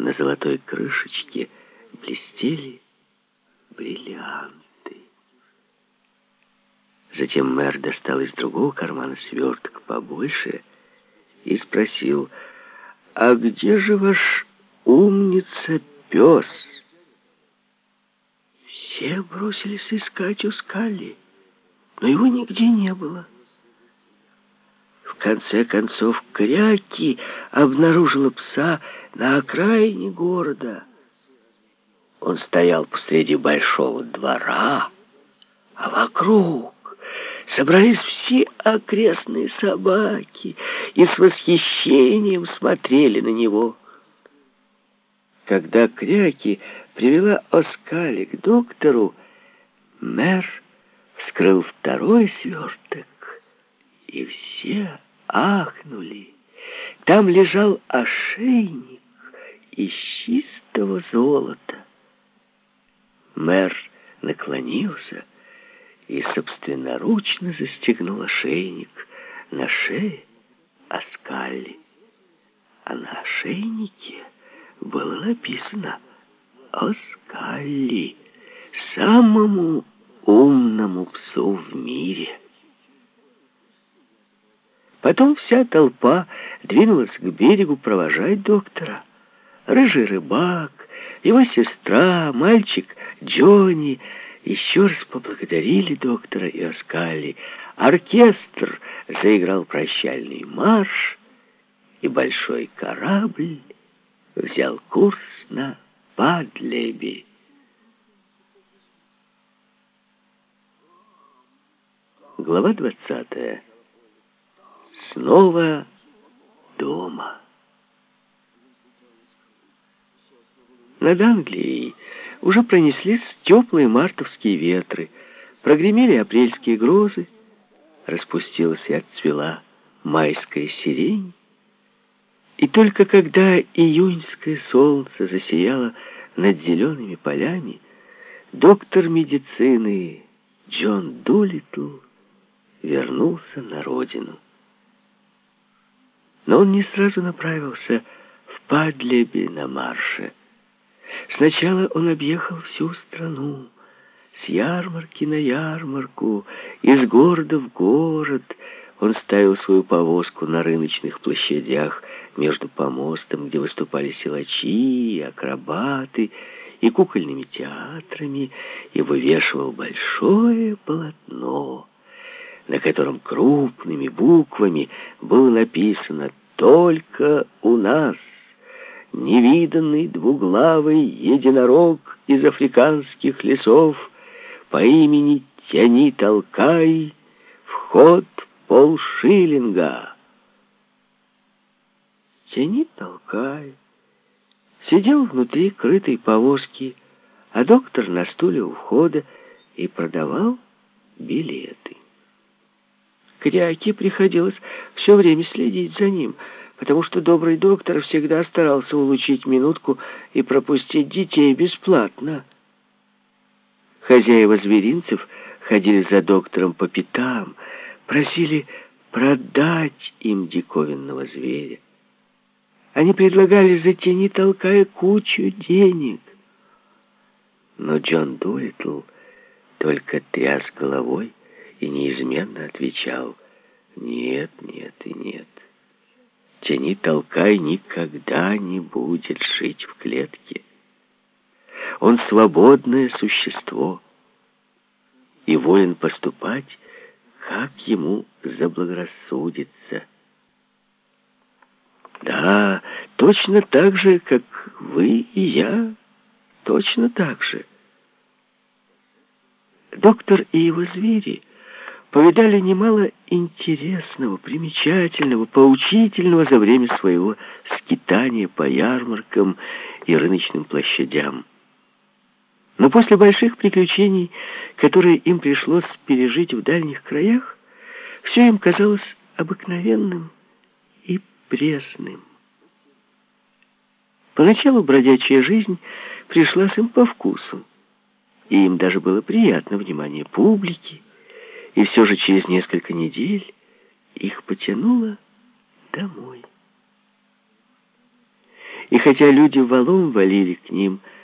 На золотой крышечке блестели бриллианты. Затем мэр достал из другого кармана сверток побольше и спросил, «А где же ваш умница пес?» Все бросились искать у Скалли, но его нигде не было. Конце концов, Кряки обнаружила пса на окраине города. Он стоял посреди большого двора, а вокруг собрались все окрестные собаки и с восхищением смотрели на него. Когда Кряки привела Оскали к доктору, мэр вскрыл второй сверток, и все ахнули. Там лежал ошейник из чистого золота. Мэр наклонился и собственноручно застегнул ошейник на шее Аскалли. А на ошейнике было написано Оскалли, самому умному псу в мире. Потом вся толпа двинулась к берегу провожать доктора. Рыжий рыбак, его сестра, мальчик Джонни еще раз поблагодарили доктора и Оскали. Оркестр заиграл прощальный марш, и большой корабль взял курс на Падлеби. Глава двадцатая. Снова дома. Над Англией уже пронеслись теплые мартовские ветры, прогремели апрельские грозы, распустилась и отцвела майская сирень, и только когда июньское солнце засияло над зелеными полями, доктор медицины Джон Дулитл вернулся на родину. Но он не сразу направился в Падлеби на марше. Сначала он объехал всю страну, с ярмарки на ярмарку, из города в город. Он ставил свою повозку на рыночных площадях между помостом, где выступали силачи, акробаты и кукольными театрами, и вывешивал большое полотно, на котором крупными буквами было написано «Только у нас» невиданный двуглавый единорог из африканских лесов по имени Тяни Толкай, вход полшиллинга. Тяни Толкай сидел внутри крытой повозки, а доктор на стуле у входа и продавал билеты. Кряке приходилось все время следить за ним — потому что добрый доктор всегда старался улучшить минутку и пропустить детей бесплатно. Хозяева зверинцев ходили за доктором по пятам, просили продать им диковинного зверя. Они предлагали затяни, толкая кучу денег. Но Джон Дуэтл только тряс головой и неизменно отвечал «нет, нет и нет». Тяни, толкай, никогда не будет жить в клетке. Он свободное существо и волен поступать, как ему заблагорассудится. Да, точно так же, как вы и я, точно так же. Доктор и его звери — повидали немало интересного, примечательного, поучительного за время своего скитания по ярмаркам и рыночным площадям. Но после больших приключений, которые им пришлось пережить в дальних краях, все им казалось обыкновенным и пресным. Поначалу бродячая жизнь пришлась им по вкусу, и им даже было приятно внимание публики, и все же через несколько недель их потянуло домой. И хотя люди валом валили к ним,